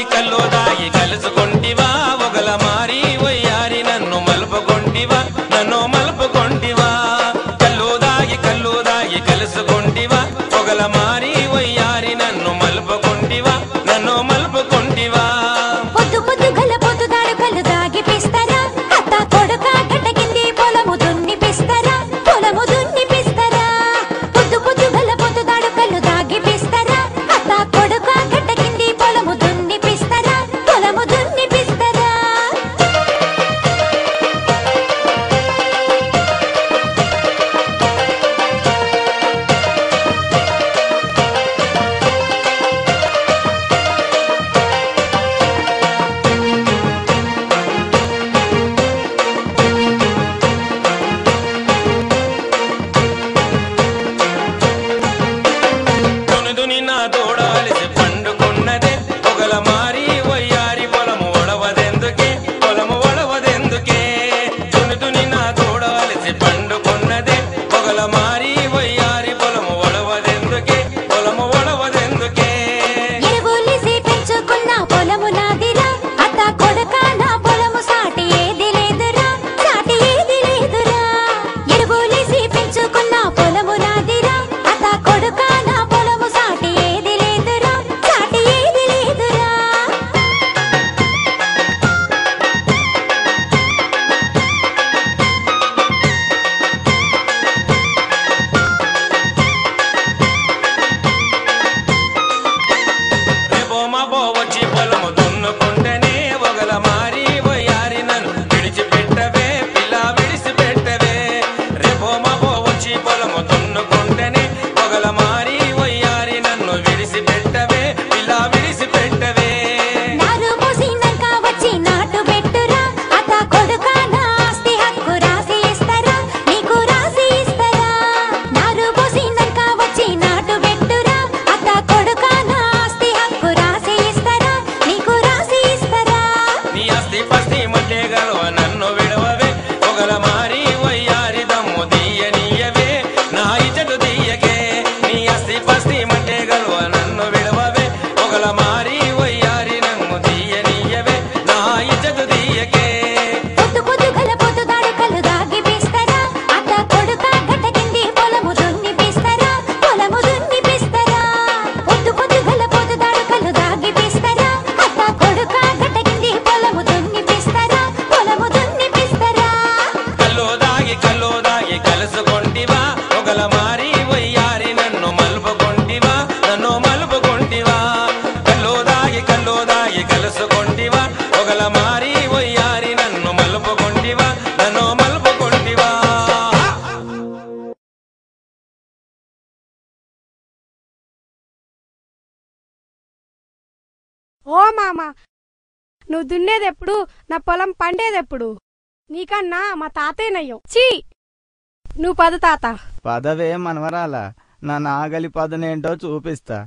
మారి కల్లో దాయి కలుసుకుంటివా ఒకల మారి ఒయ్యారి నన్ను మలుపుకుంటివా నన్ను ఓ మామా నువ్వు దున్నేదెప్పుడు నా పొలం పండేదెప్పుడు? నీకన్నా మా తాతయ్యనయ్యం చీ నువ్వు పద తాత. పదవే మనవరాలా నా నాగలి పదనేంటో చూపిస్తా.